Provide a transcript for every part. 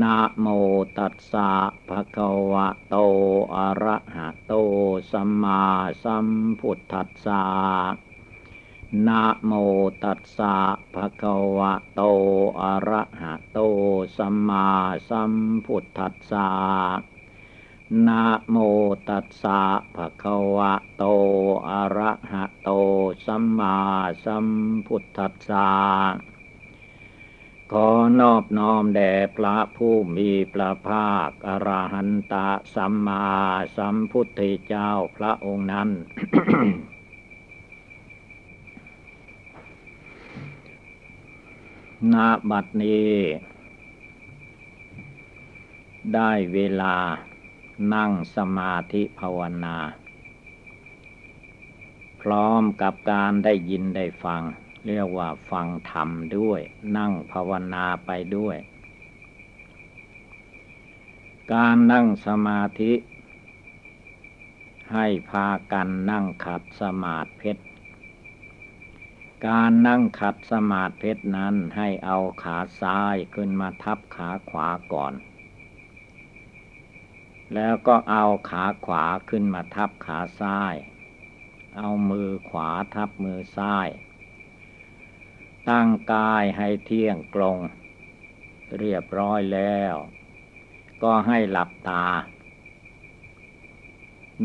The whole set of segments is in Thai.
นะโมตัสสะภะคะวะโต อะระหะโต สัมมาสัมพุทธัสสะนะโมตัสสะภะคะวะโต อะระหะโต สัมมาสัมพุทธัสสะนะโมตัสสะภะคะวะโต อะระหะโต สัมมาสัมพุทธัสสะ ขอนอบน้อมแด่พระผู้มีพระภาค อรหันตสัมมาสัมพุทธเจ้าพระองค์นั้นณบัดนี้ ได้เวลานั่งสมาธิภาวนา พร้อมกับการได้ยินได้ฟัง เรียกว่าฟังธรรมด้วย นั่งภาวนาไปด้วย การนั่งสมาธิ ให้พากันนั่งขัดสมาธิเพชร การนั่งขัดสมาธิเพชรนั้นให้เอาขาซ้ายขึ้นมาทับขาขวาก่อน แล้วก็เอาขาขวาขึ้นมาทับขาซ้าย เอามือขวาทับมือซ้าย ตั้งกายให้เที่ยงตรง เรียบร้อยแล้ว ก็ให้หลับตา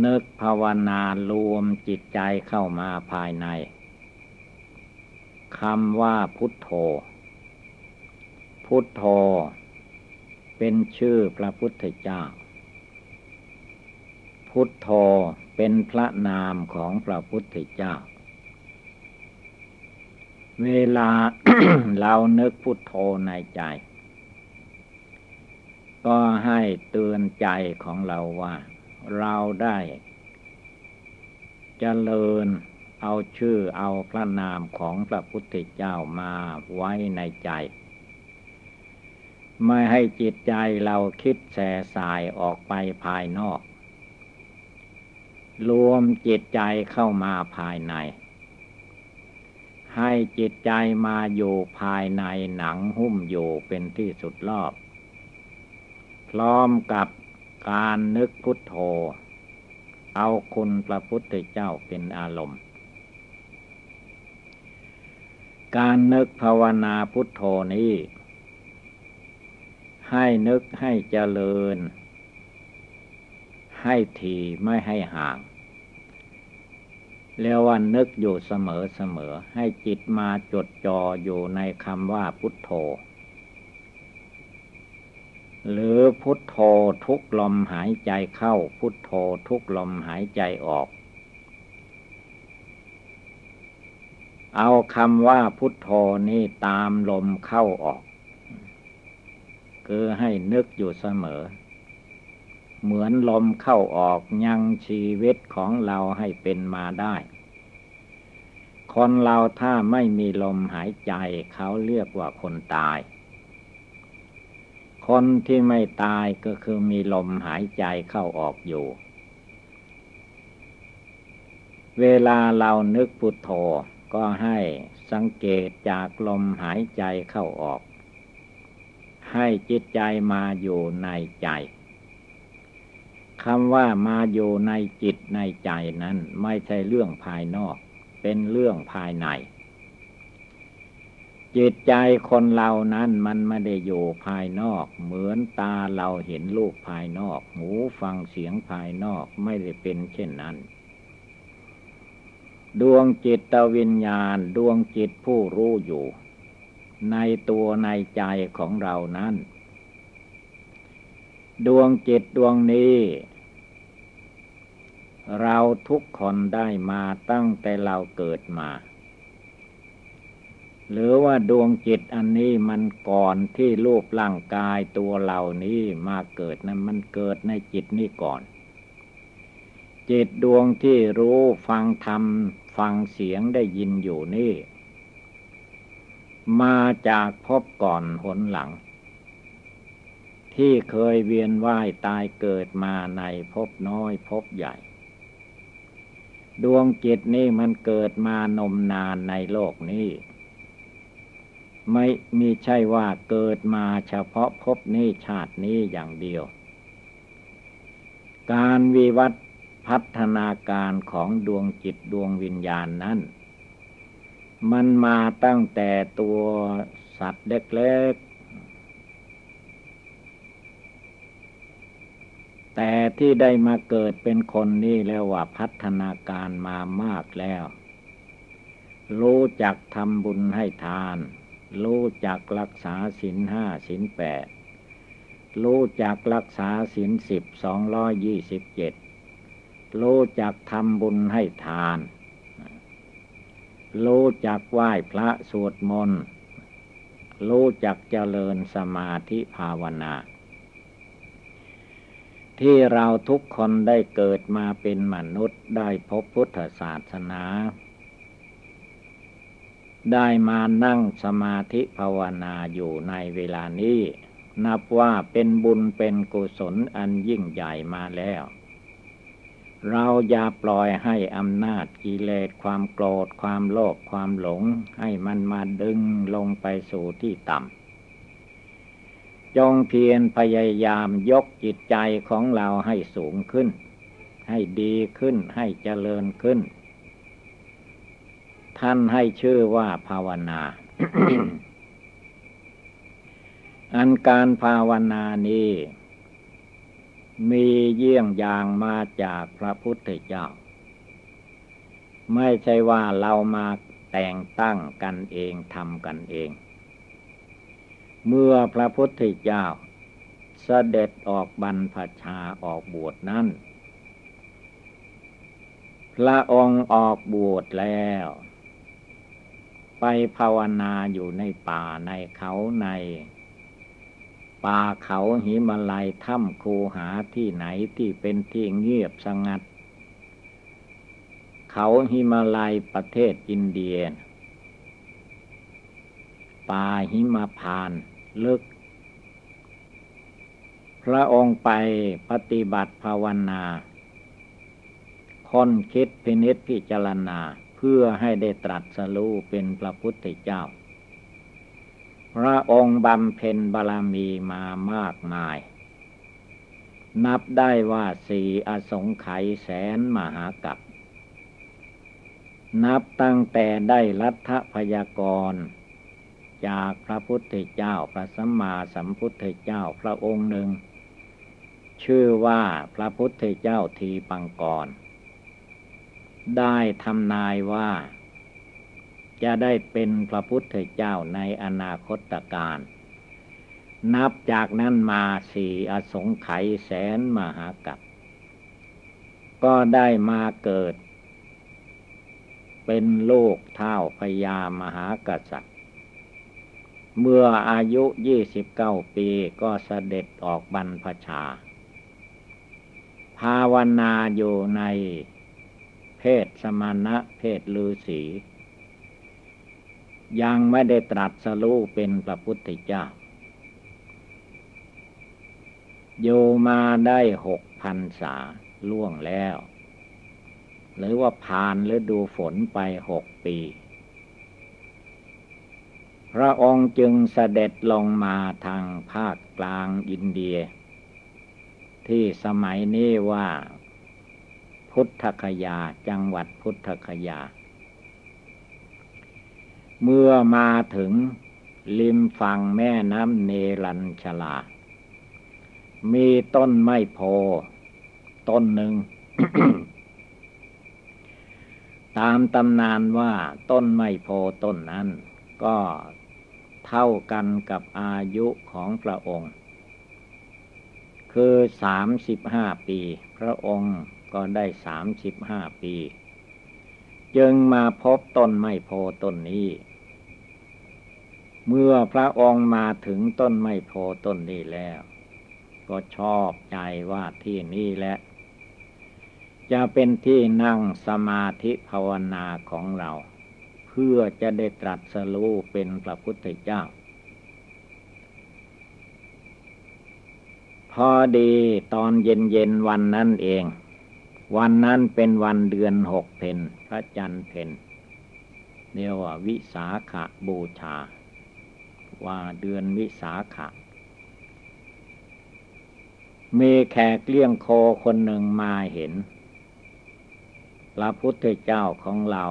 นึกภาวนารวมจิตใจเข้ามาภายในคำว่าพุทโธ พุทโธ เป็นชื่อพระพุทธเจ้า พุทโธเป็นพระนามของพระพุทธเจ้า เวลาเรานึกพุทโธในใจ ก็ให้เตือนใจของเราว่า เราได้จเจริญเอาชื่อเอาพระนามของพระพุทธเจ้ามาไว้ในใจ ไม่ให้จิตใจเราคิดแส่สายออกไปภายนอก รวมจิตใจเข้ามาภายใน ให้จิตใจมาอยู่ภายในหนังหุ้มอยู่เป็นที่สุดรอบ พร้อมกับการนึกพุทโธ เอาคุณพระพุทธเจ้าเป็นอารมณ์ การนึกภาวนาพุทโธนี้ ให้นึกให้เจริญ ให้ทีไม่ให้ห่าง เรียกว่านึกอยู่เสมอเสมอให้จิตมาจดจ่ออยู่ในคำว่าพุทโธ หรือพุทโธทุกลมหายใจเข้าพุทโธทุกลมหายใจออก เอาคำว่าพุทโธนี่ตามลมเข้าออก คือให้นึกอยู่เสมอ เหมือนลมเข้าออกยังชีวิตของเราให้เป็นมาได้ คนเราถ้าไม่มีลมหายใจเขาเรียกว่าคนตาย คนที่ไม่ตายก็คือมีลมหายใจเข้าออกอยู่ เวลาเรานึกพุทโธก็ให้สังเกตจากลมหายใจเข้าออก ให้จิตใจมาอยู่ในใจ คำว่ามาอยู่ในจิตในใจนั้นไม่ใช่เรื่องภายนอก เป็นเรื่องภายใน จิตใจคนเรานั้นมันไม่ได้อยู่ภายนอก เหมือนตาเราเห็นรูปภายนอก หูฟังเสียงภายนอกไม่ได้เป็นเช่นนั้น ดวงจิตวิญญาณดวงจิตผู้รู้อยู่ ในตัวในใจของเรานั้นดวงจิตดวงนี้ เราทุกคนได้มาตั้งแต่เราเกิดมา หรือว่าดวงจิตอันนี้มันก่อนที่รูปร่างกายตัวเหล่านี้มาเกิดนะั้นมันเกิดในจิตนี้ก่อน จิตดวงที่รู้ฟังธรรมฟังเสียงได้ยินอยู่นี่ มาจากพบก่อนหนหลัง ที่เคยเวียนว่ายตายเกิดมาในพบน้อยพบใหญ่ ดวงจิตนี่มันเกิดมานมนานในโลกนี้ ไม่มีใช่ว่าเกิดมาเฉพาะพบนี้ชาตินี้อย่างเดียว การวิวัฒพัฒนาการของดวงจิตดวงวิญญาณนั้น มันมาตั้งแต่ตัวสัตว์เล็ก แต่ที่ได้มาเกิดเป็นคนนี่แล้วว่าพัฒนาการมามากแล้ว รู้จักทำบุญให้ทาน รู้จักรักษาศีลห้าศีลแปดรู้จักรักษาศีลสิบสองร้อยยี่สิบเจ็ดรู้จักทำบุญให้ทาน รู้จักไหว้พระสวดมนต์ รู้จักเจริญสมาธิภาวนา ที่เราทุกคนได้เกิดมาเป็นมนุษย์ได้พบพุทธศาสนา ได้มานั่งสมาธิภาวนาอยู่ในเวลานี้ นับว่าเป็นบุญเป็นกุศลอันยิ่งใหญ่มาแล้ว เราอย่าปล่อยให้อำนาจกิเลสความโกรธความโลภความหลง ให้มันมาดึงลงไปสู่ที่ต่ำ จงเพียรพยายามยกจิตใจของเราให้สูงขึ้น ให้ดีขึ้นให้เจริญขึ้น ท่านให้ชื่อว่าภาวนา อันการภาวนานี้มีเยี่ยงอย่างมาจากพระพุทธเจ้า ไม่ใช่ว่าเรามาแต่งตั้งกันเองทำกันเอง เมื่อพระพุทธเจ้าเสด็จออกบรรพชาออกบวชนั้น พระองค์ออกบวชแล้ว ไปภาวนาอยู่ในป่าในเขาในป่าเขาหิมาลัยถ้ำคูหาที่ไหนที่เป็นที่เงียบสงัด เขาหิมาลัยประเทศอินเดียป่าหิมาพาน ลึก พระองค์ไปปฏิบัติภาวนาค้นคิดพินิษพิจารณาเพื่อให้ได้ตรัสรู้เป็นพระพุทธเจ้า พระองค์บำเพ็ญบารมีมามากมาย นับได้ว่าสี่อสงไขยแสนมหากัปนับตั้งแต่ได้รัฐพยากร จากพระพุทธเจ้าพระสัมมาสัมพุทธเจ้าพระองค์หนึ่ง ชื่อว่าพระพุทธเจ้าทีปังกร ได้ทำนายว่า จะได้เป็นพระพุทธเจ้าในอนาคตการนับจากนั้นมาสี่อสงไขยแสนมหากัปก็ได้มาเกิด เป็นโลกเท่าพญามหากษัตริย์ เมื่ออายุยี่สิบเก้าปีก็เสด็จออกบรรพชา ภาวนาอยู่ในเพศสมณะเพศลือศียังไม่ได้ตรัสรู้เป็นพระพุทธเจ้าโยมาได้หกพันษาล่วงแล้ว หรือว่าผ่านฤดูฝนไปหกปี พระองค์จึงเสด็จลงมาทางภาคกลางอินเดีย ที่สมัยนี้ว่า พุทธคยาจังหวัดพุทธคยา เมื่อมาถึงริมฝั่งแม่น้ำเนรัญชลา มีต้นไม้โพต้นหนึ่ง ตามตำนานว่าต้นไม้โพต้นนั้นก็ เท่ากันกับอายุของพระองค์ คือสามสิบห้าปี พระองค์ก็ได้สามสิบห้าปี จึงมาพบต้นไม้โพต้นนี้ เมื่อพระองค์มาถึงต้นไม้โพต้นนี้แล้ว ก็ชอบใจว่าที่นี่แหละจะเป็นที่นั่งสมาธิภาวนาของเรา พื่อจะได้ตรัสรู้เป็นพระพุทธเจ้า พอดีตอนเย็นเย็นวันนั้นเอง วันนั้นเป็นวันเดือนหกเพนพระจันทร์เพนเรียกว่าวิสาขบูชา ว่าเดือนวิสาขะมีแขกเลี้ยงโคคนหนึ่งมาเห็น พระพุทธเจ้าของเรา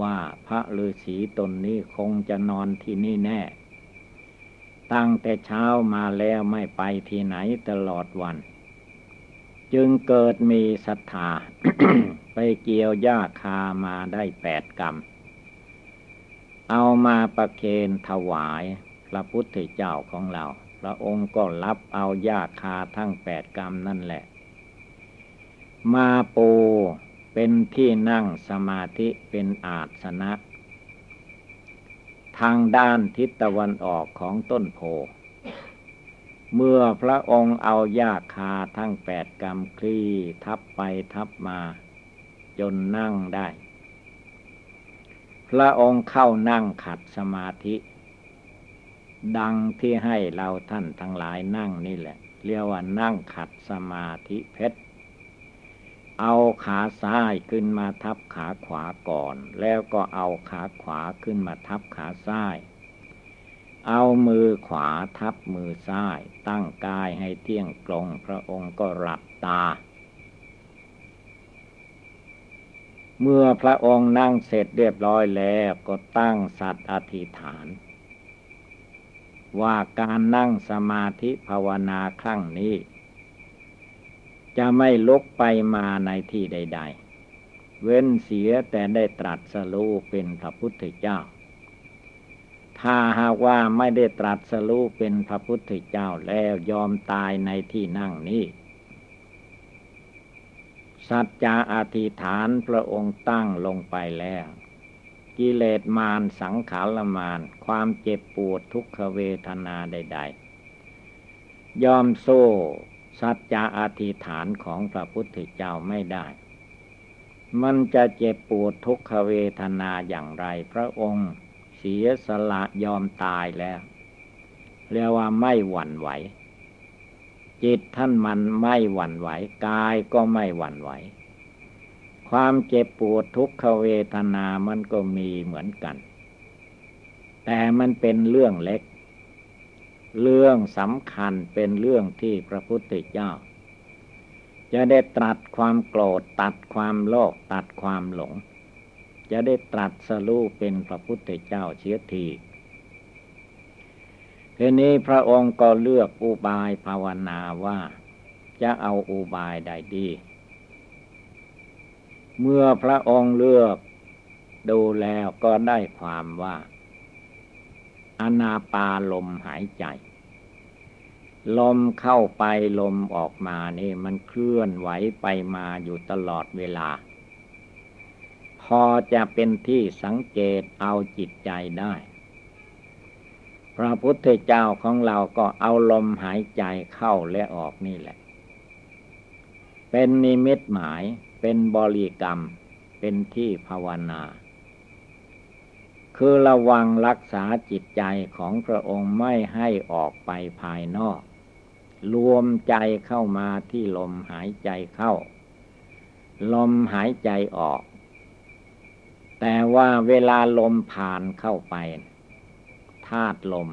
ว่าพระฤาษีตนนี้คงจะนอนที่นี่แน่ ตั้งแต่เช้ามาแล้วไม่ไปที่ไหนตลอดวัน จึงเกิดมีศรัทธาไปเกี่ยวหญ้าคามาได้แปดกรรม เอามาประเคนถวายพระพุทธเจ้าของเรา พระองค์ก็รับเอาหญ้าคาทั้งแปดกรรมนั่นแหละ มาปู เป็นที่นั่งสมาธิเป็นอาสนะ ทางด้านทิศตะวันออกของต้นโพ เมื่อพระองค์เอายาคาทั้งแปดกำคลี่ทับไปทับมา จนนั่งได้ พระองค์เข้านั่งขัดสมาธิ ดังที่ให้เราท่านทั้งหลายนั่งนี่แหละ เรียกว่านั่งขัดสมาธิเพชร เอาขาซ้ายขึ้นมาทับขาขวาก่อน แล้วก็เอาขาขวาขึ้นมาทับขาซ้าย เอามือขวาทับมือซ้าย ตั้งกายให้เที่ยงตรง พระองค์ก็หลับตา เมื่อพระองค์นั่งเสร็จเรียบร้อยแล้วก็ตั้งสัตว์อธิษฐาน ว่าการนั่งสมาธิภาวนาครั้งนี้ จะไม่ลุกไปมาในที่ใด ๆ เว้นเสียแต่ได้ตรัสรู้เป็นพระพุทธเจ้า ถ้าหากว่าไม่ได้ตรัสรู้เป็นพระพุทธเจ้าแล้วยอมตายในที่นั่งนี้ สัจจะอธิษฐานพระองค์ตั้งลงไปแล้ว กิเลสมารสังขารมารความเจ็บปวดทุกขเวทนาใด ๆ ยอมโซ สัจจะอธิษฐานของพระพุทธเจ้าไม่ได้ มันจะเจ็บปวดทุกขเวทนาอย่างไรพระองค์ เสียสละยอมตายแล้วเรียกว่าไม่หวั่นไหว จิตท่านมันไม่หวั่นไหว กายก็ไม่หวั่นไหว ความเจ็บปวดทุกขเวทนามันก็มีเหมือนกัน แต่มันเป็นเรื่องเล็ก เรื่องสำคัญเป็นเรื่องที่พระพุทธเจ้า จะได้ตรัสความโกรธตัดความโลภตัดความหลง จะได้ตรัสสรู้เป็นพระพุทธเจ้าเชียทีทีนี้พระองค์ก็เลือกอุบายภาวนาว่าจะเอาอุบายใดดี เมื่อพระองค์เลือกดูแล้วก็ได้ความว่า อนาปาลมหายใจ ลมเข้าไปลมออกมานี่มันเคลื่อนไหวไปมาอยู่ตลอดเวลา พอจะเป็นที่สังเกตเอาจิตใจได้ พระพุทธเจ้าของเราก็เอาลมหายใจเข้าและออกนี่แหละ เป็นนิมิตหมายเป็นบริกรรมเป็นที่ภาวนา คือระวังรักษาจิตใจของพระองค์ไม่ให้ออกไปภายนอก รวมใจเข้ามาที่ลมหายใจเข้า ลมหายใจออก แต่ว่าเวลาลมผ่านเข้าไปธาตุลม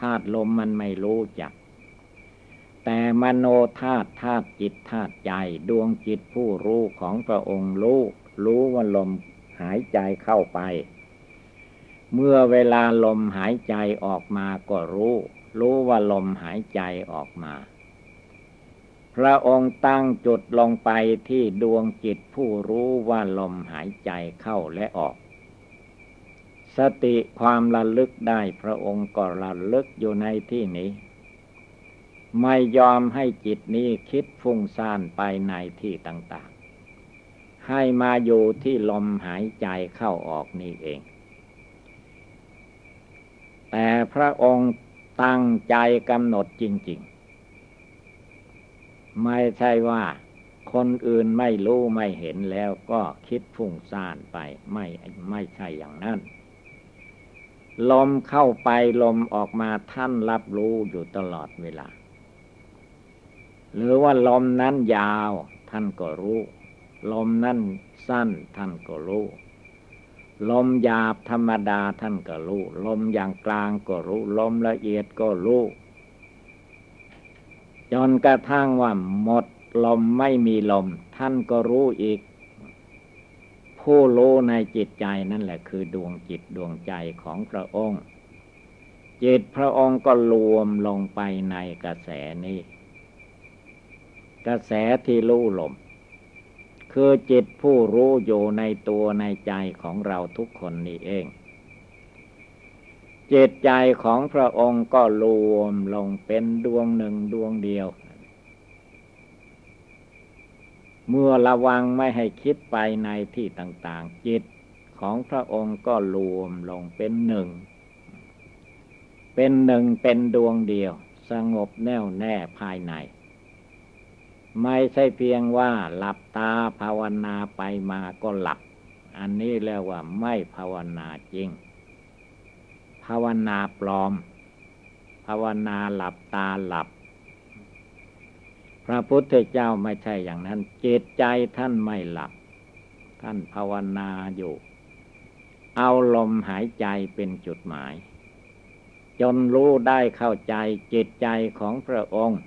ธาตุลมมันไม่รู้จัก แต่มโนธาตุธาตุจิตธาตุใจดวงจิตผู้รู้ของพระองค์รู้ รู้ว่าลมหายใจเข้าไป เมื่อเวลาลมหายใจออกมาก็รู้ รู้ว่าลมหายใจออกมา พระองค์ตั้งจุดลงไปที่ดวงจิตผู้รู้ว่าลมหายใจเข้าและออก สติความระลึกได้พระองค์ก็ระลึกอยู่ในที่นี้ ไม่ยอมให้จิตนี้คิดฟุ้งซ่านไปในที่ต่าง ๆ ให้มาอยู่ที่ลมหายใจเข้าออกนี่เอง แต่พระองค์ตั้งใจกำหนดจริง ๆ ไม่ใช่ว่าคนอื่นไม่รู้ไม่เห็นแล้วก็คิดฟุ้งซ่านไปไม่ไม่ใช่อย่างนั้น ลมเข้าไปลมออกมาท่านรับรู้อยู่ตลอดเวลา หรือว่าลมนั้นยาวท่านก็รู้ ลมนั้นสั้นท่านก็รู้ ลมหยาบธรรมดาท่านก็รู้ ลมอย่างกลางก็รู้ ลมละเอียดก็รู้ จนกระทั่งว่าหมดลมไม่มีลม ท่านก็รู้อีก ผู้รู้ในจิตใจนั่นแหละคือดวงจิตดวงใจของพระองค์ จิตพระองค์ก็รวมลงไปในกระแสนี้ กระแสที่รู้ลม คือจิตผู้รู้อยู่ในตัวในใจของเราทุกคนนี่เอง จิตใจของพระองค์ก็รวมลงเป็นดวงหนึ่งดวงเดียว เมื่อระวังไม่ให้คิดไปในที่ต่าง ๆ จิตของพระองค์ก็รวมลงเป็นหนึ่ง เป็นหนึ่งเป็นดวงเดียว สงบแน่วแน่ภายใน ไม่ใช่เพียงว่าหลับตาภาวนาไปมาก็หลับ อันนี้เรียกว่าไม่ภาวนาจริง ภาวนาปลอม ภาวนาหลับตาหลับ พระพุทธเจ้าไม่ใช่อย่างนั้นจิตใจท่านไม่หลับ ท่านภาวนาอยู่ เอาลมหายใจเป็นจุดหมาย จนรู้ได้เข้าใจจิตใจของพระองค์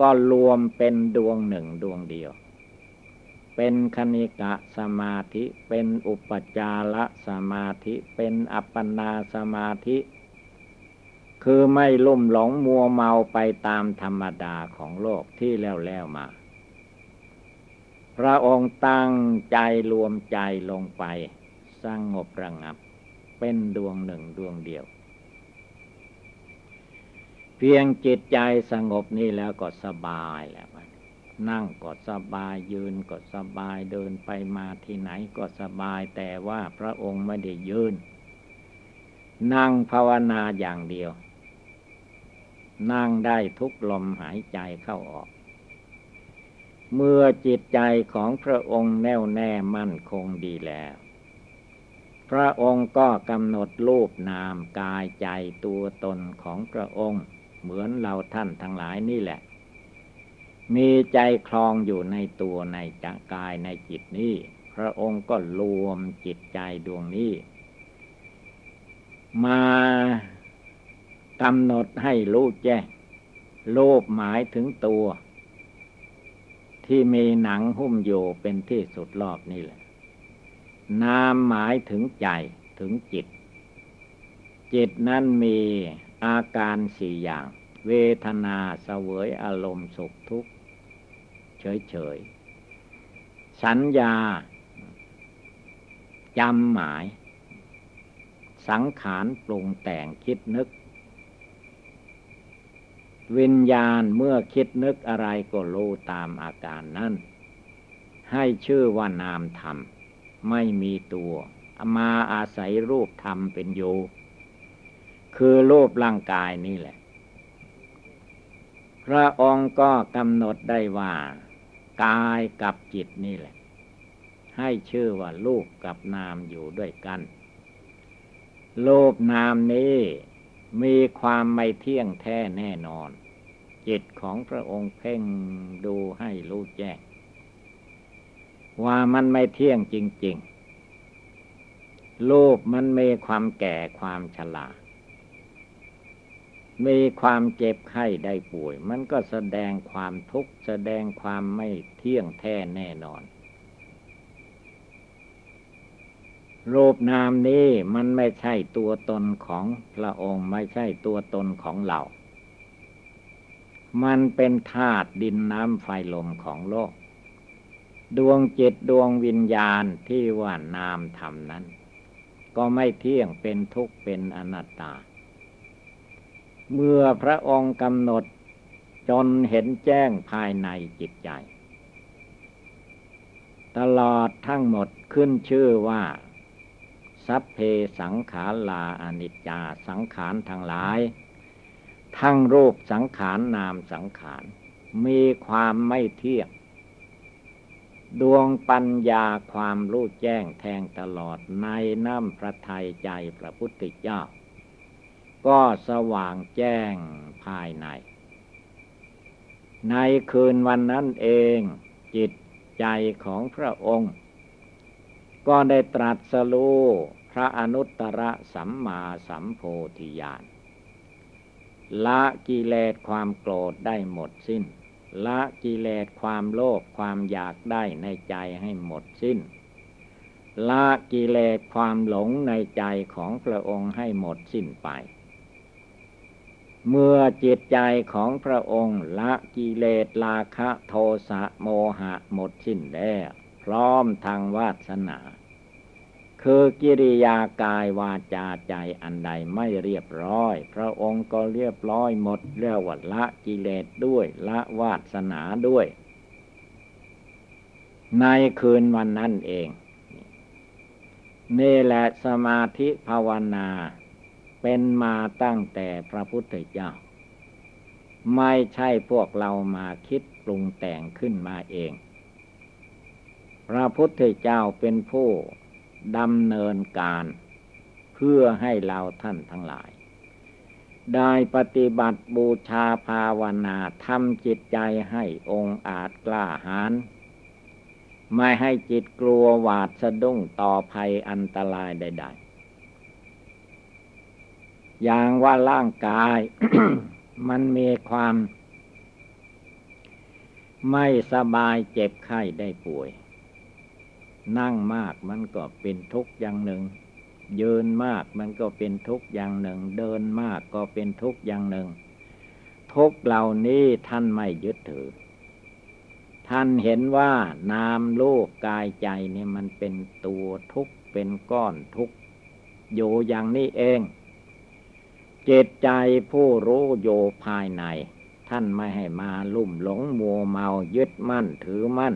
ก็รวมเป็นดวงหนึ่งดวงเดียว เป็นคณิกะสมาธิ เป็นอุปจารสมาธิ เป็นอัปปนาสมาธิ คือไม่ลุ่มหลงมัวเมาไปตามธรรมดาของโลกที่แล้วแล้วมา พระองค์ตั้งใจรวมใจลงไปสร้างงบระงับ เป็นดวงหนึ่งดวงเดียว เพียงจิตใจสงบนี่แล้วก็สบายแล้วนั่งก็สบายยืนก็สบายเดินไปมาที่ไหนก็สบายแต่ว่าพระองค์ไม่ได้ยืน นั่งภาวนาอย่างเดียว นั่งได้ทุกลมหายใจเข้าออก เมื่อจิตใจของพระองค์แน่วแน่มั่นคงดีแล้ว พระองค์ก็กำหนดรูปนามกายใจตัวตนของพระองค์ เหมือนเราท่านทั้งหลายนี่แหละ มีใจคลองอยู่ในตัวในจักายในจิตนี้ พระองค์ก็รวมจิตใจดวงนี้ มากำหนดให้รู้แจ้งโลภหมายถึงตัว ที่มีหนังหุ้มอยู่เป็นที่สุดรอบนี่แหละ นามหมายถึงใจถึงจิต จิตนั้นมี อาการสี่อย่าง เวทนาเสวยอารมณ์สุขทุกข์ เฉยเฉยสัญญาจำหมาย สังขารปรุงแต่งคิดนึก วิญญาณเมื่อคิดนึกอะไรก็รู้ตามอาการนั้น ให้ชื่อว่านามธรรม ไม่มีตัว มาอาศัยรูปธรรมเป็นอยู่ คือรูปร่างกายนี่แหละ พระองค์ก็กำหนดได้ว่า กายกับจิตนี่แหละ ให้ชื่อว่ารูปกับนามอยู่ด้วยกันรูปนามนี้มีความไม่เที่ยงแท้แน่นอน จิตของพระองค์เพ่งดูให้รู้แจ้ง ว่ามันไม่เที่ยงจริงๆรูปมันมีความแก่ความชรา มีความเจ็บไข้ได้ป่วย มันก็แสดงความทุกข์แสดงความไม่เที่ยงแท้แน่นอนรูปนามนี้มันไม่ใช่ตัวตนของพระองค์ไม่ใช่ตัวตนของเรา มันเป็นธาตุดินน้ำไฟลมของโลก ดวงจิตดวงวิญญาณที่ว่านามธรรมนั้น ก็ไม่เที่ยงเป็นทุกข์เป็นอนัตตา เมื่อพระองค์กำหนดจนเห็นแจ้งภายในจิตใจ ตลอดทั้งหมดขึ้นชื่อว่า สัพเพสังขาราอนิจจาสังขารทั้งหลาย ทั้งรูปสังขารนามสังขาร มีความไม่เที่ยงดวงปัญญาความรู้แจ้งแทงตลอดในน้ำพระทัยใจพระพุทธเจ้า ก็สว่างแจ้งภายใน ในคืนวันนั้นเองจิตใจของพระองค์ ก็ได้ตรัสรู้พระอนุตตรสัมมาสัมโพธิญาณละกิเลสความโกรธได้หมดสิ้น ละกิเลสความโลภความอยากได้ในใจให้หมดสิ้น ละกิเลสความหลงในใจของพระองค์ให้หมดสิ้นไป เมื่อจิตใจของพระองค์ละกิเลสราคะโทสะโมหะหมดสิ้นแล้วพร้อมทางวาสนา คือกิริยากายวาจาใจอันใดไม่เรียบร้อย พระองค์ก็เรียบร้อยหมดเรียกว่าละกิเลสด้วยละวาสนาด้วย ในคืนวันนั้นเอง นี่แหละสมาธิภาวนา เป็นมาตั้งแต่พระพุทธเจ้า ไม่ใช่พวกเรามาคิดปรุงแต่งขึ้นมาเอง พระพุทธเจ้าเป็นผู้ดำเนินการเพื่อให้เราท่านทั้งหลาย ได้ปฏิบัติบูชาภาวนาทำจิตใจให้องค์อาจกล้าหาญไม่ให้จิตกลัวหวาดสะดุ้งต่อภัยอันตรายใด ๆ อย่างว่าร่างกาย มันมีความ ไม่สบายเจ็บไข้ได้ป่วย นั่งมากมันก็เป็นทุกข์อย่างหนึ่ง ยืนมากมันก็เป็นทุกข์อย่างหนึ่ง เดินมากก็เป็นทุกข์อย่างหนึ่ง ทุกเหล่านี้ท่านไม่ยึดถือ ท่านเห็นว่านามโลกกายใจนี่มันเป็นตัวทุกข์เป็นก้อนทุกข์อยู่อย่างนี้เอง จตใจผู้รู้โยภายใน ท่านไม่ให้มาลุ่มหลงมัวเมายึดมั่นถือมั่น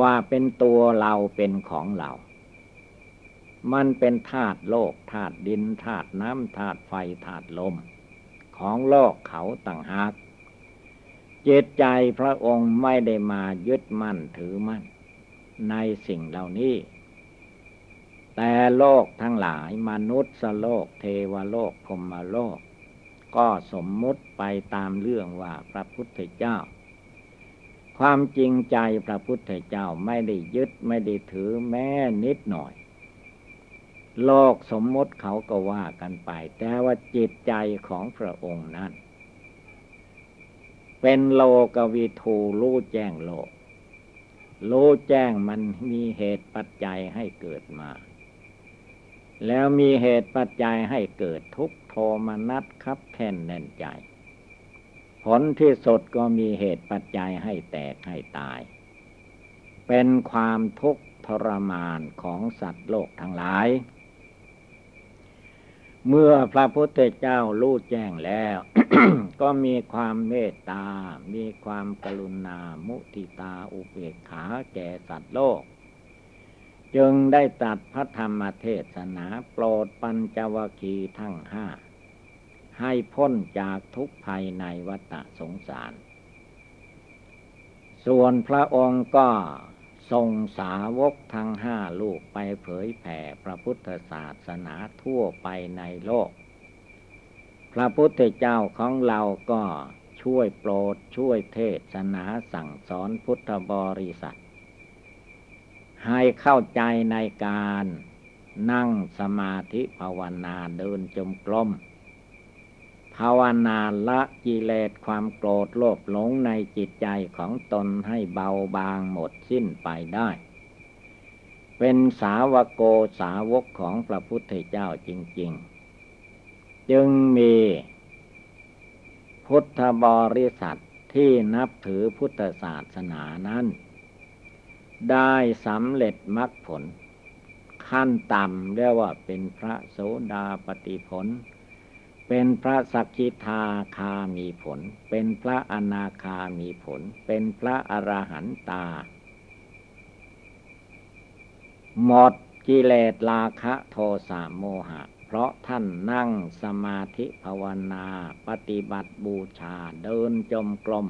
ว่าเป็นตัวเราเป็นของเรา มันเป็นธาตุโลกธาตุดินธาตุน้ำธาตุไฟธาตุลม ของโลกเขาต่างหากเจตใจพระองค์ไม่ได้มายึดมั่นถือมั่น ในสิ่งเหล่านี้ แต่โลกทั้งหลายมนุษย์โลก เทวโลกพรมโลก ก็สมมุติไปตามเรื่องว่าพระพุทธเจ้า ความจริงใจพระพุทธเจ้าไม่ได้ยึดไม่ได้ถือแม้นิดหน่อย โลกสมมติเขาก็ว่ากันไป แต่ว่าจิตใจของพระองค์นั้น เป็นโลกวิทูรู้แจ้งโลกรู้แจ้งมันมีเหตุปัจจัยให้เกิดมา แล้วมีเหตุปัจจัยให้เกิดทุกโทมนัสครับแท่นแน่นใจ ผลที่สุดก็มีเหตุปัจจัยให้แตกให้ตาย เป็นความทุกข์ทรมานของสัตว์โลกทั้งหลาย เมื่อพระพุทธเจ้ารู้แจ้งแล้ว ก็มีความเมตตา มีความกรุณา มุติตาอุเบกขาแก่สัตว์โลก จึงได้ตัดพระธรรมเทศนาโปรดปัญจวคีทั้งห้า ให้พ้นจากทุกภัยในวัฏสงสาร ส่วนพระองค์ก็ทรงสาวกทั้งห้าลูกไปเผยแผ่พระพุทธศาสนาทั่วไปในโลก พระพุทธเจ้าของเราก็ช่วยโปรดช่วยเทศนาสั่งสอนพุทธบริษัท ให้เข้าใจในการนั่งสมาธิภาวนาเดินจมกลมภาวนาละกิเลสความโกรธโลภหลงในจิตใจของตนให้เบาบางหมดสิ้นไปได้ เป็นสาวโกสาวกของพระพุทธเจ้าจริง ๆ จึงมีพุทธบริษัทที่นับถือพุทธศาสนานั้น ได้สำเร็จมรรคผล ขั้นต่ำเรียกว่าเป็นพระโสดาปติผล เป็นพระสักกิทาคามีผล เป็นพระอนาคามีผล เป็นพระอรหันตา หมดกิเลสราคะโทสะโมหะ เพราะท่านนั่งสมาธิภาวนา ปฏิบัติบูชาเดินจมกลม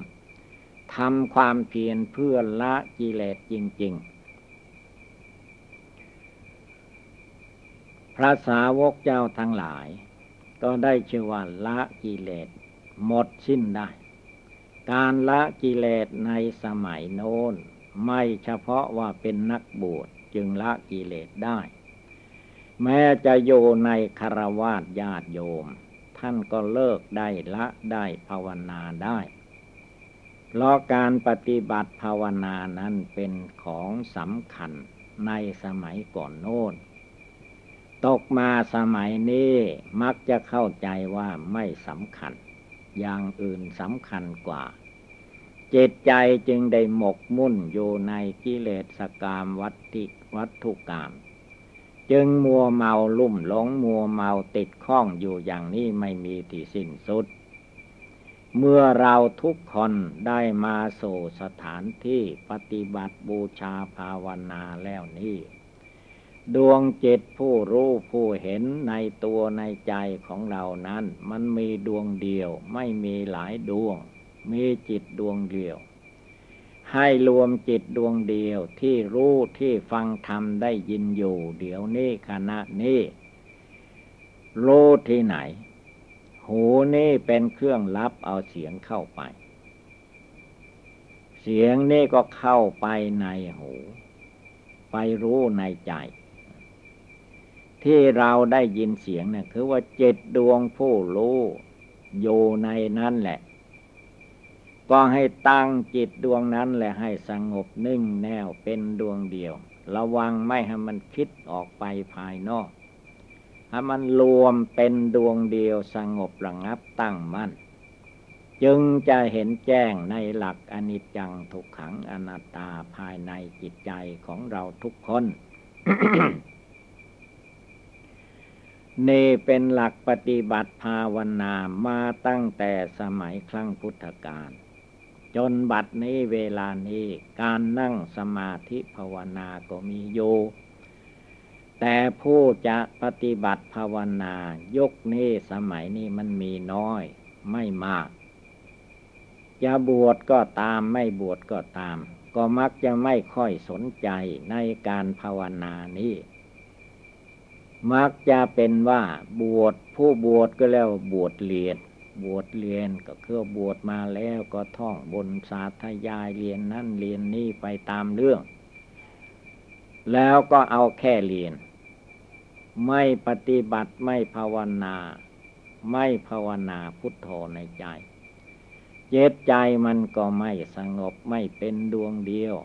ทำความเพียรเพื่อละกิเลสจริง ๆ พระสาวกเจ้าทั้งหลาย ก็ได้ชื่อว่าละกิเลสหมดสิ้นได้ การละกิเลสในสมัยโน้น ไม่เฉพาะว่าเป็นนักบวชจึงละกิเลสได้ แม้จะอยู่ในคารวาสญาติโยม ท่านก็เลิกได้ละได้ภาวนาได้ เพราะการปฏิบัติภาวนานั้นเป็นของสำคัญในสมัยก่อนโน้น ตกมาสมัยนี้มักจะเข้าใจว่าไม่สำคัญ อย่างอื่นสำคัญกว่า จิตใจจึงได้หมกมุ่นอยู่ในกิเลสกามวัตติวัตถุกรรมจึงมัวเมาลุ่มหลงมัวเมาติดข้องอยู่อย่างนี้ไม่มีที่สิ้นสุด เมื่อเราทุกคนได้มาสู่สถานที่ปฏิบัติบูชาภาวนาแล้วนี้ดวงจิตผู้รู้ผู้เห็นในตัวในใจของเรานั้น มันมีดวงเดียวไม่มีหลายดวง มีจิตดวงเดียว ให้รวมจิตดวงเดียวที่รู้ที่ฟังธรรมได้ยินอยู่ เดี๋ยวนี้ขณะนี้รู้ที่ไหน หูนี่เป็นเครื่องรับเอาเสียงเข้าไป เสียงนี่ก็เข้าไปในหู ไปรู้ในใจ ที่เราได้ยินเสียงเนี่ยคือว่าจิตดวงผู้รู้อยู่ในนั้นแหละ ก็ให้ตั้งจิตดวงนั้นแหละให้สงบนิ่งแน่วเป็นดวงเดียว ระวังไม่ให้มันคิดออกไปภายนอก ให้มันรวมเป็นดวงเดียวสงบระงับตั้งมั่น จึงจะเห็นแจ้งในหลักอนิจจังทุกขังอนัตตาภายในจิตใจของเราทุกคน นี่เป็นหลักปฏิบัติภาวนามาตั้งแต่สมัยครั้งพุทธกาลจนบัดนี้เวลานี้การนั่งสมาธิภาวนาก็มีอยู่ แต่ผู้จะปฏิบัติภาวนายกนี้สมัยนี้มันมีน้อยไม่มาก จะบวชก็ตามไม่บวชก็ตาม ก็มักจะไม่ค่อยสนใจในการภาวนานี้ มักจะเป็นว่าบวชผู้บวชก็แล้วบวชเรียน บวชเรียนก็คือบวชมาแล้วก็ท่องบนสาธยายเรียนนั่นเรียนนี่ไปตามเรื่อง แล้วก็เอาแค่เรียน ไม่ปฏิบัติไม่ภาวนา ไม่ภาวนาพุทโธในใจ เจตใจมันก็ไม่สงบไม่เป็นดวงเดียว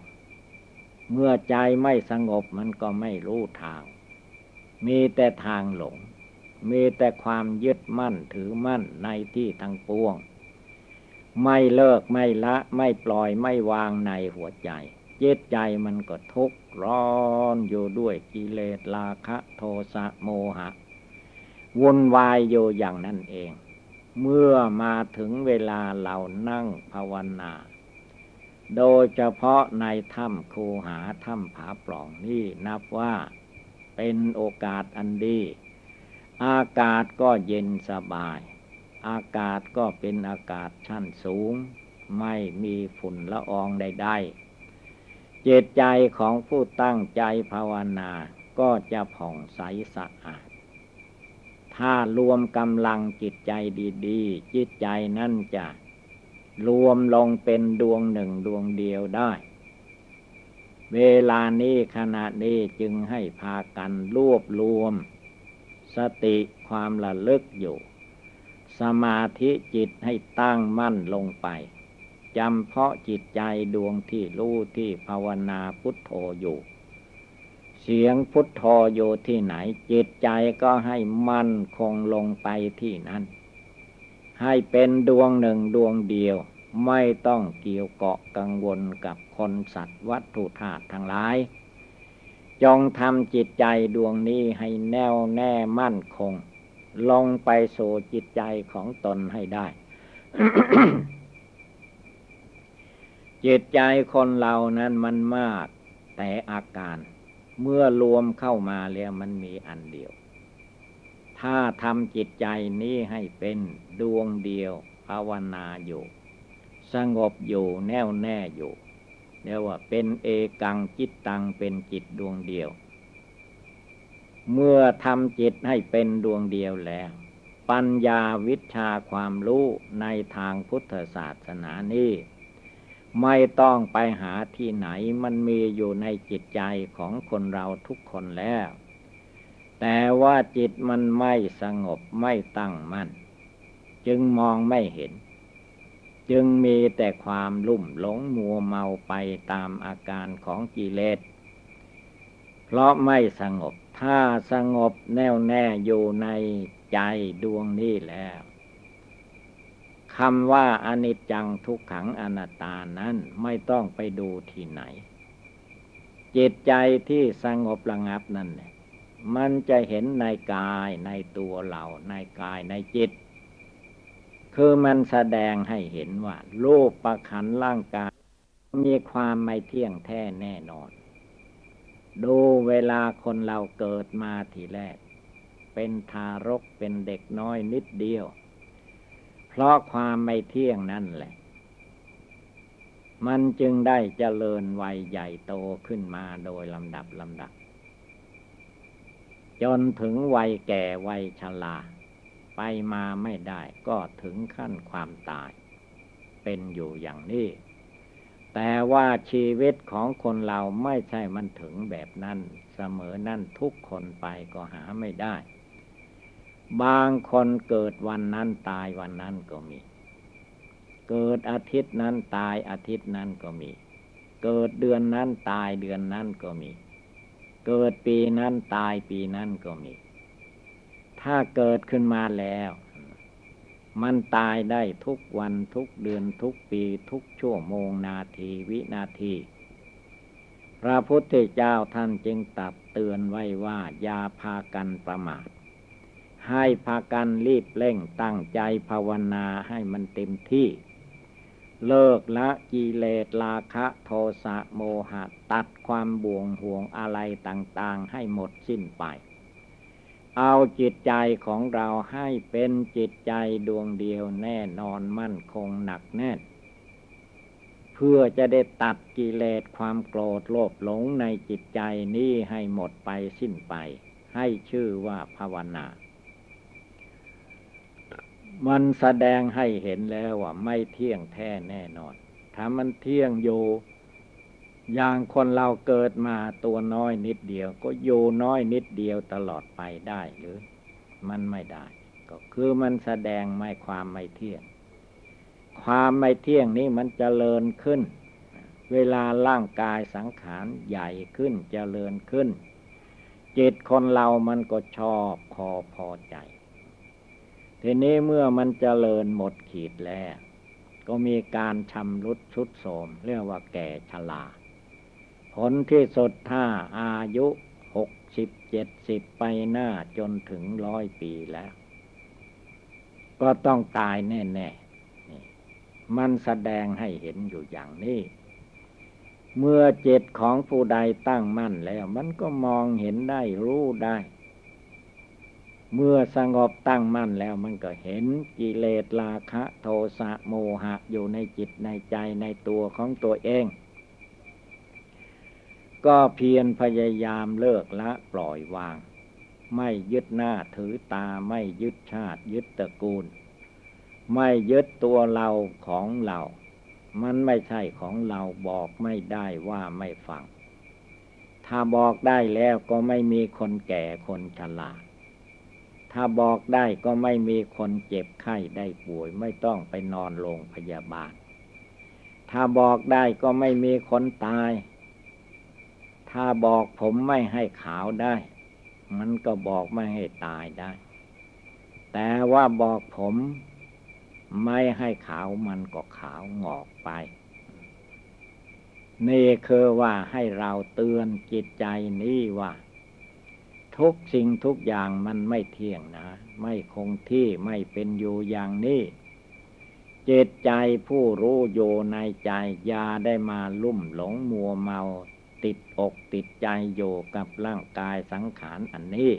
เมื่อใจไม่สงบมันก็ไม่รู้ทาง มีแต่ทางหลง มีแต่ความยึดมั่นถือมั่นในที่ทั้งปวง ไม่เลิกไม่ละไม่ปล่อยไม่วางในหัวใจ จิตใจมันก็ทุกข์ร้อนอยู่ด้วยกิเลสราคะโทสะโมหะวนวายอยู่อย่างนั้นเอง เมื่อมาถึงเวลาเรานั่งภาวนา โดยเฉพาะในถ้ำคูหาถ้ำผาปล่องนี่นับว่าเป็นโอกาสอันดี อากาศก็เย็นสบาย อากาศก็เป็นอากาศชั้นสูง ไม่มีฝุ่นละอองใดๆ จตใจของผู้ตั้งใจภาวนา ก็จะผ่องใสสะอาด ถ้ารวมกำลังจิตใจดีๆ จิตใจนั่นจะรวมลงเป็นดวงหนึ่งดวงเดียวได้ เวลานี้ขณะนี้จึงให้พากันรวบรวม สติความระลึกอยู่ สมาธิจิตให้ตั้งมั่นลงไป จำเพาะจิตใจดวงที่รู้ที่ภาวนาพุทโธอยู่ เสียงพุทโธอยู่ที่ไหน จิตใจก็ให้มั่นคงลงไปที่นั้น ให้เป็นดวงหนึ่งดวงเดียว ไม่ต้องเกี่ยวเกาะกังวลกับคนสัตว์วัตถุธาตุทั้งหลายจงทำจิตใจดวงนี้ให้แน่วแน่มั่นคง ลงไปสู่จิตใจของตนให้ได้ จิตใจคนเรานั้นมันมากแต่อาการ เมื่อรวมเข้ามาแล้วมันมีอันเดียว ถ้าทำจิตใจนี้ให้เป็นดวงเดียวภาวนาอยู่ สงบอยู่แน่วแน่อยู่เรียกว่าเป็นเอกังจิตตังเป็นจิตดวงเดียว เมื่อทำจิตให้เป็นดวงเดียวแล้ว ปัญญาวิชาความรู้ในทางพุทธศาสนานี้ ไม่ต้องไปหาที่ไหนมันมีอยู่ในจิตใจของคนเราทุกคนแล้ว แต่ว่าจิตมันไม่สงบไม่ตั้งมัน่น จึงมองไม่เห็น จึงมีแต่ความลุ่มหลงมัวเมาไปตามอาการของกิเลส เพราะไม่สงบ ถ้าสงบแน่วแน่อยู่ในใจดวงนี้แล้ว คำว่าอนิจจังทุกขังอนัตตานั้นไม่ต้องไปดูที่ไหน จิตใจที่สงบระงับนั่นมันจะเห็นในกายในตัวเราในกายในจิต คือมันแสดงให้เห็นว่ารูปประคันร่างกาย มีความไม่เที่ยงแท้แน่นอน ดูเวลาคนเราเกิดมาทีแรก เป็นทารกเป็นเด็กน้อยนิดเดียว เพราะความไม่เที่ยงนั่นแหละ มันจึงได้เจริญวัยใหญ่โตขึ้นมาโดยลำดับลำดับ จนถึงวัยแก่วัยชราไปมาไม่ได้ก็ถึงขั้นความตาย เป็นอยู่อย่างนี้ แต่ว่าชีวิตของคนเราไม่ใช่มันถึงแบบนั้น เสมอนั่นทุกคนไปก็หาไม่ได้ บางคนเกิดวันนั้นตายวันนั้นก็มี เกิดอาทิตย์นั้นตายอาทิตย์นั้นก็มี เกิดเดือนนั้นตายเดือนนั้นก็มี เกิดปีนั้นตายปีนั้นก็มี ถ้าเกิดขึ้นมาแล้ว มันตายได้ทุกวันทุกเดือนทุกปีทุกชั่วโมงนาทีวินาทีพระพุทธเจ้าท่านจึงตัดเตือนไว้ว่าอย่าพากันประมาท ให้พากันรีบเร่งตั้งใจภาวนาให้มันเต็มที่ เลิกละกิเลสราคะโทสะโมหะตัดความบ่วงห่วงอะไรต่างๆ ให้หมดสิ้นไป เอาจิตใจของเราให้เป็นจิตใจดวงเดียวแน่นอนมั่นคงหนักแน่น เพื่อจะได้ตัดกิเลสความโกรธโลภหลงในจิตใจนี้ให้หมดไปสิ้นไป ให้ชื่อว่าภาวนา มันแสดงให้เห็นแล้วว่าไม่เที่ยงแท้แน่นอน ถ้ามันเที่ยงอยู่ อย่างคนเราเกิดมาตัวน้อยนิดเดียว ก็อยู่น้อยนิดเดียวตลอดไปได้หรือ มันไม่ได้ ก็คือมันแสดงไม่ความไม่เที่ยง ความไม่เที่ยงนี้มันจเจริญขึ้น เวลาร่างกายสังขารใหญ่ขึ้นจเจริญขึ้น จิตคนเรามันก็ชอบพอพอใจ ทีนี้เมื่อมันเจริญหมดขีดแล้ว ก็มีการชำรุดชุดโสม เรียกว่าแก่ชราผลที่สุดถ้าอายุหกสิบเจ็ดสิบไปหน้าจนถึงร้อยปีแล้ว ก็ต้องตายแน่ๆมันแสดงให้เห็นอยู่อย่างนี้เมื่อเจตของผู้ใดตั้งมั่นแล้ว มันก็มองเห็นได้รู้ได้ เมื่อสงบตั้งมั่นแล้วมันก็เห็นกิเลสราคะโทสะโมหะอยู่ในจิตในใจในตัวของตัวเอง ก็เพียรพยายามเลิกละปล่อยวาง ไม่ยึดหน้าถือตาไม่ยึดชาติยึดตระกูล ไม่ยึดตัวเราของเรา มันไม่ใช่ของเราบอกไม่ได้ว่าไม่ฟัง ถ้าบอกได้แล้วก็ไม่มีคนแก่คนชรา ถ้าบอกได้ก็ไม่มีคนเจ็บไข้ได้ป่วย ไม่ต้องไปนอนโรงพยาบาล ถ้าบอกได้ก็ไม่มีคนตาย ถ้าบอกผมไม่ให้ขาวได้ มันก็บอกไม่ให้ตายได้ แต่ว่าบอกผมไม่ให้ขาวมันก็ขาวงอกไปนี่คือว่าให้เราเตือนจิตใจนี้ว่า ทุกสิ่งทุกอย่างมันไม่เที่ยงนะ ไม่คงที่ไม่เป็นอยู่อย่างนี้เจตใจผู้รู้อยู่ในใจยาได้มาลุ่มหลงมัวเมา ติดอกติดใจอยู่กับร่างกายสังขารอันนี้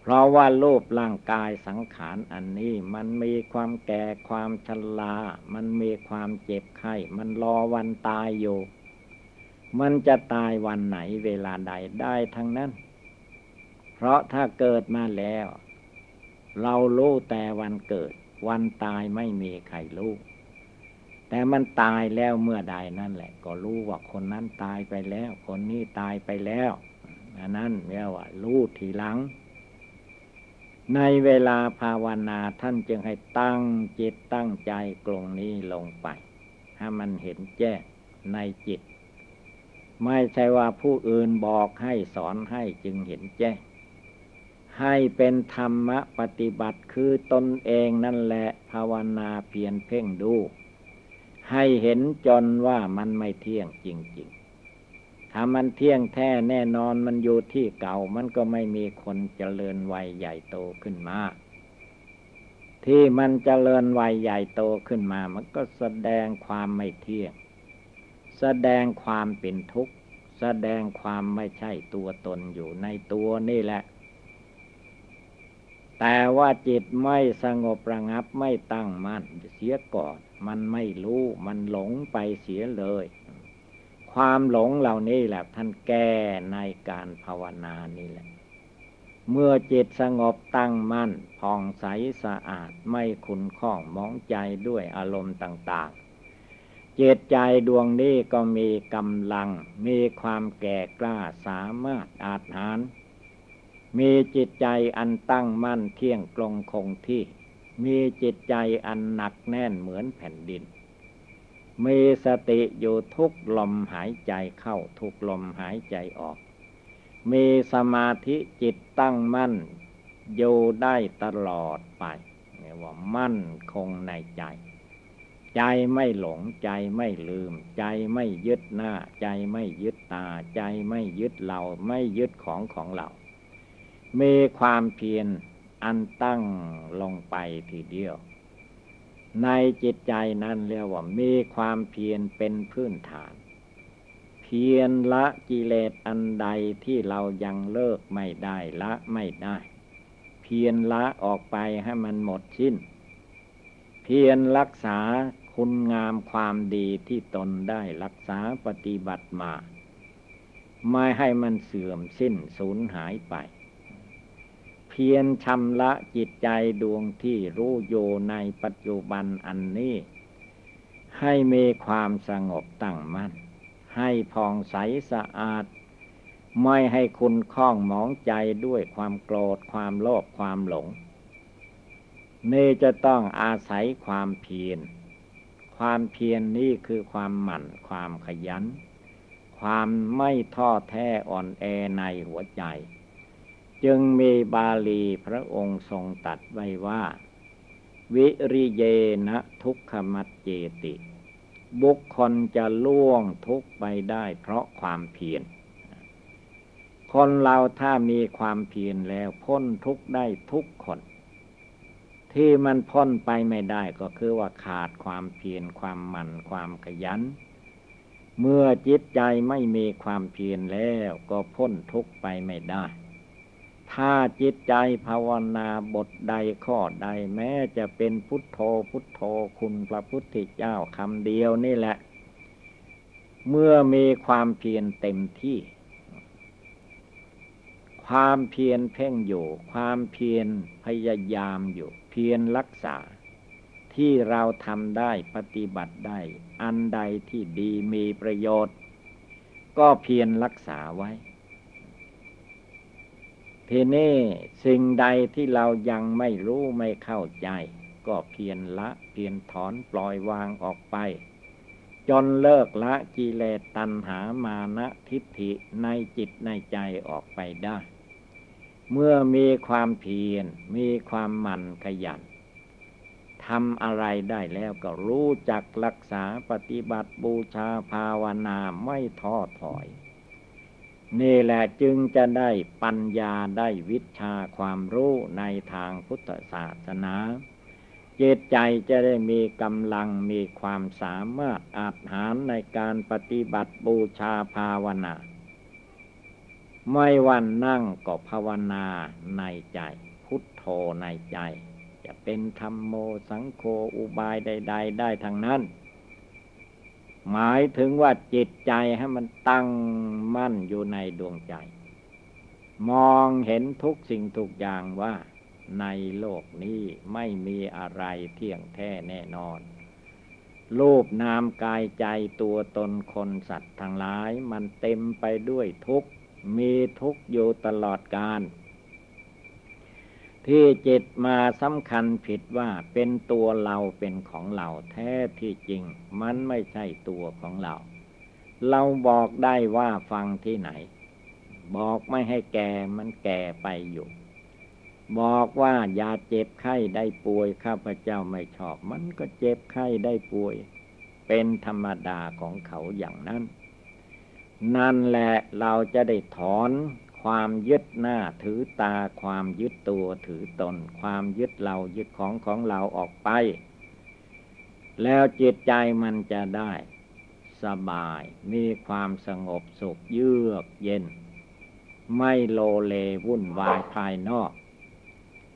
เพราะว่ารูปร่างกายสังขารอันนี้ มันมีความแก่ความชรามันมีความเจ็บไข้มันรอวันตายอยู่ มันจะตายวันไหนเวลาใดได้ทั้งนั้น เพราะถ้าเกิดมาแล้ว เรารู้แต่วันเกิด วันตายไม่มีใครรู้แต่มันตายแล้วเมื่อใดนั่นแหละ ก็รู้ว่าคนนั้นตายไปแล้ว คนนี้ตายไปแล้วอันนั้นเรียกว่ารู้ทีหลัง ในเวลาภาวนาท่านจึงให้ตั้งจิตตั้งใจกลงนี้ลงไป ให้มันเห็นแจ้งในจิต ไม่ใช่ว่าผู้อื่นบอกให้สอนให้จึงเห็นแจ้ง ให้เป็นธรรมปฏิบัติคือตนเองนั่นแหละภาวนาเพียรเพ่งดู ให้เห็นจนว่ามันไม่เที่ยงจริง ๆ ถ้ามันเที่ยงแท้แน่นอนมันอยู่ที่เก่ามันก็ไม่มีคนเจริญวัยใหญ่โตขึ้นมา ที่มันเจริญวัยใหญ่โตขึ้นมา มันก็แสดงความไม่เที่ยง แสดงความเป็นทุกข์ แสดงความไม่ใช่ตัวตนอยู่ในตัวนี่แหละ แต่ว่าจิตไม่สงบระงับไม่ตั้งมั่นเสียก่อน มันไม่รู้มันหลงไปเสียเลย ความหลงเหล่านี้แหละท่านแก้ในการภาวนานี่แหละ เมื่อจิตสงบตั้งมั่นผ่องใสสะอาดไม่ขุนข้องมองใจด้วยอารมณ์ต่างๆจิตใจดวงนี้ก็มีกำลัง มีความแก่กล้าสามารถอาจหาร มีจิตใจอันตั้งมั่นเที่ยงตรงคงที่ มีจิตใจอันหนักแน่นเหมือนแผ่นดิน มีสติอยู่ทุกลมหายใจเข้าทุกลมหายใจออก มีสมาธิจิตตั้งมั่นอยู่ได้ตลอดไปเรียกว่ามั่นคงในใจ ใจไม่หลงใจไม่ลืม ใจไม่ยึดหน้า ใจไม่ยึดตา ใจไม่ยึดเราไม่ยึดของของเรา มีความเพียรอันตั้งลงไปทีเดียว ในจิตใจนั้นเรียกว่ามีความเพียรเป็นพื้นฐาน เพียรละกิเลสอันใดที่เรายังเลิกไม่ได้ละไม่ได้ เพียรละออกไปให้มันหมดสิ้น เพียรรักษาคุณงามความดีที่ตนได้รักษาปฏิบัติมา ไม่ให้มันเสื่อมสิ้นสูญหายไป เพียรชำระจิตใจดวงที่รู้อยู่ในปัจจุบันอันนี้ ให้มีความสงบตั้งมัน่น ให้ผ่องใสสะอาด ไม่ให้คุณคล้องหมองใจด้วยความโกรธความโลภความหลงนี่จะต้องอาศัยความเพียร ความเพียรนนี่คือความหมั่น ความขยัน ความไม่ท้อแท้อ่อนแอในหัวใจ จึงมีบาลีพระองค์ทรงตัดไว้ว่า วิริเยนะทุกขมัดเจติ บุคคลจะล่วงทุกไปได้เพราะความเพียร คนเราถ้ามีความเพียรแล้วพ้นทุกได้ทุกคน ที่มันพ้นไปไม่ได้ก็คือว่าขาดความเพียรความหมั่นความขยัน เมื่อจิตใจไม่มีความเพียรแล้วก็พ้นทุกไปไม่ได้ ถ้าจิตใจภาวนาบทใดข้อใดแม้จะเป็นพุทโธพุทโธคุณพระพุทธเจ้าคำเดียวนี่แหละ เมื่อมีความเพียรเต็มที่ ความเพียรเพ่งอยู่ ความเพียรพยายามอยู่ เพียรรักษา ที่เราทำได้ปฏิบัติได้ อันใดที่ดีมีประโยชน์ ก็เพียรรักษาไว้ ทีนี้สิ่งใดที่เรายังไม่รู้ไม่เข้าใจ ก็เพียรละเพียรถอนปล่อยวางออกไป จนเลิกละกิเลสตัณหามานะทิฏฐิในจิตในใจออกไปได้ เมื่อมีความเพียรมีความหมั่นขยันทำอะไรได้แล้วก็รู้จักรักษาปฏิบัติบูชาภาวนาไม่ท้อถอย นี่แหละจึงจะได้ปัญญาได้วิชาความรู้ในทางพุทธศาสนา เจตใจจะได้มีกำลังมีความสามารถอาจหารในการปฏิบัติบูชาภาวนา ไม่วันนั่งก็ภาวนาในใจ พุทโธในใจ จะเป็นธรรมโมสังโฆอุบายใด ๆ ได้ทางนั้น หมายถึงว่าจิตใจให้มันตั้งมั่นอยู่ในดวงใจ มองเห็นทุกสิ่งทุกอย่างว่าในโลกนี้ไม่มีอะไรเที่ยงแท้แน่นอน รูปนามกายใจตัวตนคนสัตว์ทั้งหลาย มันเต็มไปด้วยทุกมีทุกอยู่ตลอดกาล ที่จิตมาสำคัญผิดว่าเป็นตัวเราเป็นของเราแท้ที่จริง มันไม่ใช่ตัวของเรา เราบอกได้ว่าฟังที่ไหน บอกไม่ให้แก่มันแก่ไปอยู่ บอกว่าอย่าเจ็บไข้ได้ป่วยข้าพเจ้าไม่ชอบ มันก็เจ็บไข้ได้ป่วย เป็นธรรมดาของเขาอย่างนั้น นั่นแหละเราจะได้ถอน ความยึดหน้าถือตา ความยึดตัวถือตน ความยึดเรายึดของของเราออกไป แล้วจิตใจมันจะได้สบาย มีความสงบสุขเยือกเย็น ไม่โลเลวุ่นวายภายนอก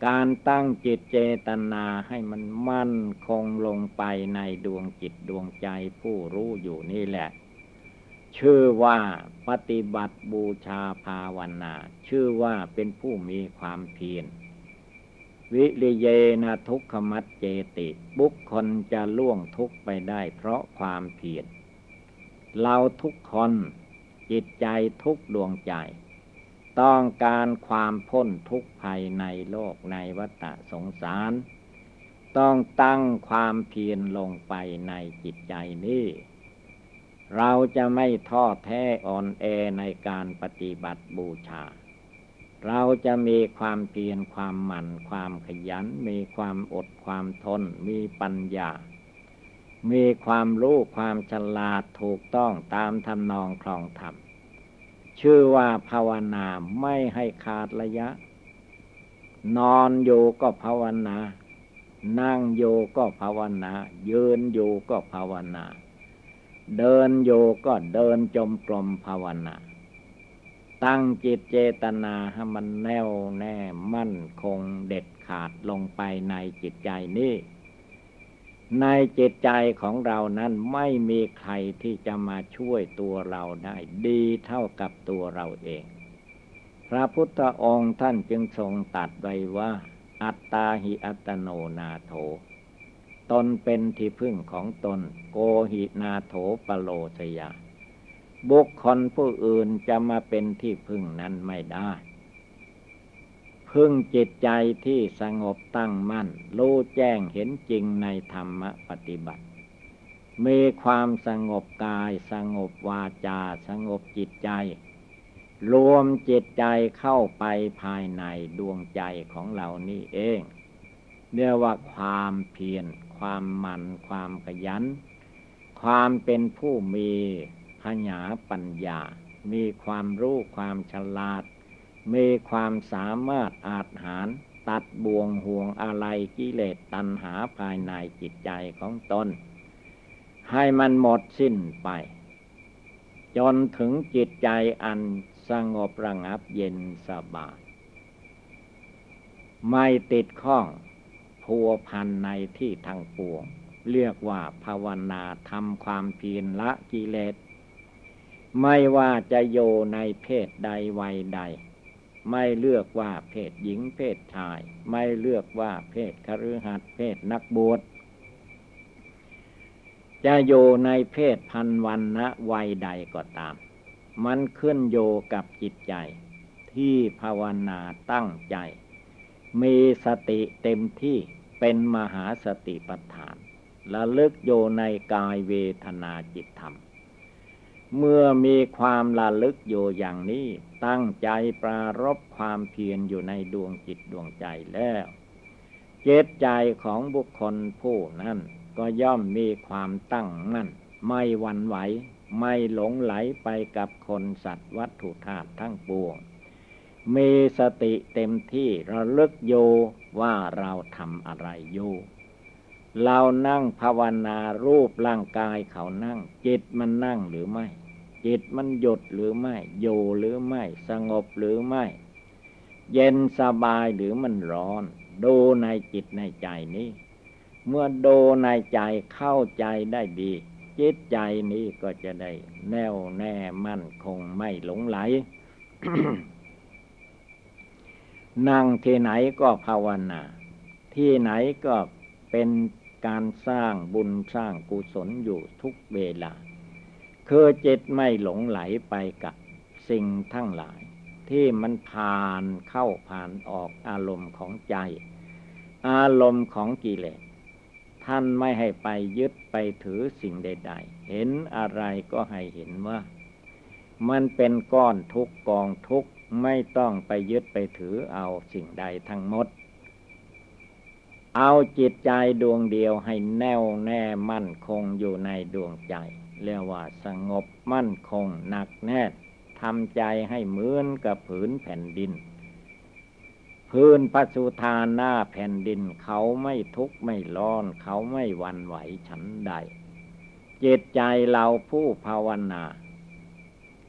การตั้งจิตเจตนาให้มันมั่นคงลงไปในดวงจิตดวงใจผู้รู้อยู่นี่แหละ ชื่อว่าปฏิบัติบูชาภาวนา ชื่อว่าเป็นผู้มีความเพียรวิริเยนะทุกขมัดเจติ บุคคลจะล่วงทุกไปได้เพราะความเพียรเราทุกคนจิตใจทุกดวงใจ ต้องการความพ้นทุกภัยในโลกในวัฏสงสาร ต้องตั้งความเพียรลงไปในจิตใจนี้ เราจะไม่ท้อแท้อ่อนแอในการปฏิบัติบูชา เราจะมีความเพียรความหมั่น ความขยัน มีความอดความทน มีปัญญา มีความรู้ความฉลาดถูกต้องตามทำนองคลองธรรม ชื่อว่าภาวนาไม่ให้ขาดระยะ นอนอยู่ก็ภาวนา นั่งอยู่ก็ภาวนา ยืนอยู่ก็ภาวนา เดินโยก็เดินจมกลมภาวนา ตั้งจิตเจตนาให้มันแน่วแน่มั่นคงเด็ดขาดลงไปในจิตใจนี้ ในจิตใจของเรานั้นไม่มีใครที่จะมาช่วยตัวเราได้ดีเท่ากับตัวเราเอง พระพุทธองค์ท่านจึงทรงตัดไว้ว่า อัตตาหิอัตโนนาโถ ตนเป็นที่พึ่งของตน โกหินาโถปโลสยา บุคคลผู้อื่นจะมาเป็นที่พึ่งนั้นไม่ได้ พึ่งจิตใจที่สงบตั้งมั่น รู้แจ้งเห็นจริงในธรรมปฏิบัติ มีความสงบกาย สงบวาจา สงบจิตใจ รวมจิตใจเข้าไปภายในดวงใจของเรานี่เองเรียกว่าความเพียร ความหมั่นความขยัน ความเป็นผู้มีพญาปัญญา มีความรู้ความฉลาด มีความสามารถอาจหารตัดบ่วงห่วงอะไรกิเลสตัณหาภายในจิตใจของตน ให้มันหมดสิ้นไป จนถึงจิตใจอันสงบระงับเย็นสบาย ไม่ติดข้อง พัวพันในที่ทางปวง เรียกว่าภาวนาทำความเพียรละกิเลส ไม่ว่าจะโยในเพศใดวัยใด ไม่เลือกว่าเพศหญิงเพศชาย ไม่เลือกว่าเพศคฤหัสถ์เพศนักบวชจะโยในเพศพันวันนะวัยใดก็ตาม มันขึ้นโยกับจิตใจ ที่ภาวนาตั้งใจ มีสติเต็มที่ เป็นมหาสติปัฏฐานละลึกโยในกายเวทนาจิตธรรม เมื่อมีความละลึกโยอย่างนี้ ตั้งใจปรารบความเพียรอยู่ในดวงจิตดวงใจแล้ว เจตใจของบุคคลผู้นั้นก็ย่อมมีความตั้งมั่น ไม่วันไหว ไม่หลงไหลไปกับคนสัตว์วัตถุธาตุทั้งปวง มีสติเต็มที่ระลึกโย ว่าเราทำอะไรอยู่ เรานั่งภาวนารูปร่างกายเขานั่ง จิตมันนั่งหรือไม่ จิตมันหยุดหรือไม่ อยู่หรือไม่ สงบหรือไม่ เย็นสบายหรือมันร้อน ดูในจิตในใจนี้ เมื่อดูในใจเข้าใจได้ดี จิตใจนี้ก็จะได้ แน่วแน่มั่นคงไม่หลงไหล นั่งที่ไหนก็ภาวนา ที่ไหนก็เป็นการสร้างบุญสร้างกุศลอยู่ทุกเวลา คือจิตไม่หลงไหลไปกับสิ่งทั้งหลาย ที่มันผ่านเข้าผ่านออกอารมณ์ของใจ อารมณ์ของกิเลสท่านไม่ให้ไปยึดไปถือสิ่งใด ๆ เห็นอะไรก็ให้เห็นว่า มันเป็นก้อนทุกกองทุก ไม่ต้องไปยึดไปถือเอาสิ่งใดทั้งหมด เอาจิตใจดวงเดียวให้แน่วแน่มั่นคงอยู่ในดวงใจ เรียกว่าสงบมั่นคงหนักแน่นทำใจให้เหมือนกับผืนแผ่นดิน พื้นปัสุธาหน้าแผ่นดินเขาไม่ทุกข์ไม่ร้อน เขาไม่วันไหวฉันใดจิตใจเราผู้ภาวนา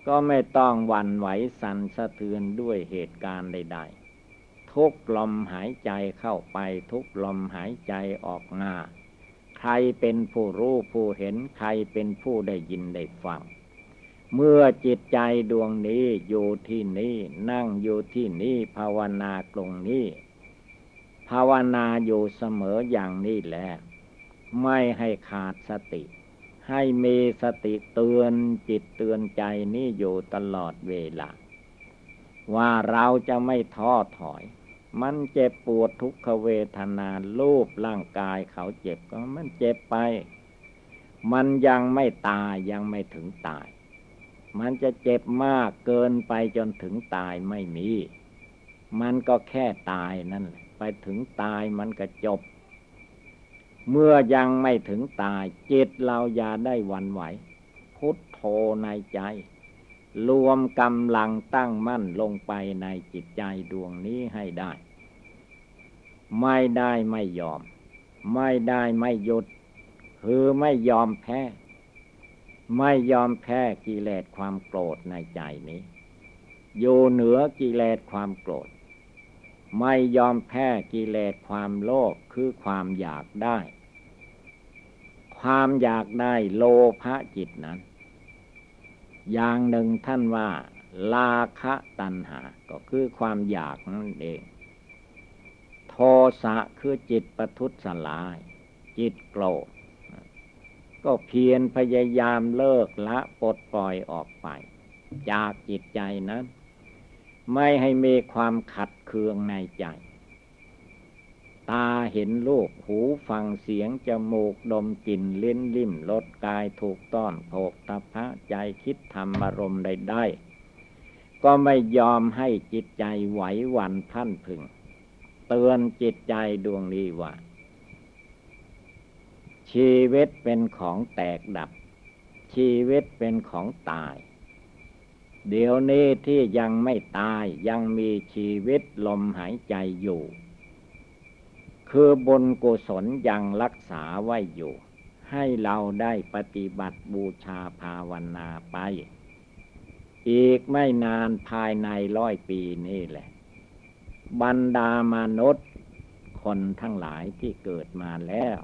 ก็ไม่ต้องวันไหวสั่นสะเทือนด้วยเหตุการณ์ใด ๆ ทุกลมหายใจเข้าไปทุกลมหายใจออกมาใครเป็นผู้รู้ผู้เห็นใครเป็นผู้ได้ยินได้ฟัง เมื่อจิตใจดวงนี้อยู่ที่นี้นั่งอยู่ที่นี้ภาวนาตรงนี้ ภาวนาอยู่เสมออย่างนี้แหละ ไม่ให้ขาดสติ ให้มีสติเตือนจิตเตือนใจนี้อยู่ตลอดเวลา ว่าเราจะไม่ท้อถอย มันเจ็บปวดทุกขเวทนารูปร่างกายเขาเจ็บก็มันเจ็บไป มันยังไม่ตายยังไม่ถึงตาย มันจะเจ็บมากเกินไปจนถึงตายไม่มี มันก็แค่ตายนั่นแหละไปถึงตายมันก็จบ เมื่อยังไม่ถึงตายจิตเราอย่าได้วันไหว พุทโธในใจ รวมกำลังตั้งมั่นลงไปในจิตใจดวงนี้ให้ได้ ไม่ได้ไม่ยอม ไม่ได้ไม่หยุด คือไม่ยอมแพ้ ไม่ยอมแพ้กิเลสความโกรธในใจนี้ อยู่เหนือกิเลสความโกรธไม่ยอมแพ้กิเลสความโลภคือความอยากได้ ความอยากได้โลภะจิตนั้น อย่างหนึ่งท่านว่าลาคะตัณหา ก็คือความอยากนั่นเอง โทสะคือจิตประทุษลาย จิตโกรธ ก็เพียรพยายามเลิกละปลดปล่อยออกไป จากจิตใจนั้น ไม่ให้มีความขัดเคืองในใจ ตาเห็นรูปหูฟังเสียง จมูก ดมกลิ่นลิ้นลิ้มรสกายถูกต้อนโภกตพะใจคิดทำอารมณ์ใดๆก็ไม่ยอมให้จิตใจไหวหวั่นพันพึง เตือนจิตใจดวงนี้ว่า ชีวิตเป็นของแตกดับ ชีวิตเป็นของตาย เดี๋ยวนี้ที่ยังไม่ตายยังมีชีวิตลมหายใจอยู่ คือบุญกุศลยังรักษาไว้อยู่ ให้เราได้ปฏิบัติบูชาภาวนาไป อีกไม่นานภายในร้อยปีนี่แหละ บรรดามนุษย์ คนทั้งหลายที่เกิดมาแล้ว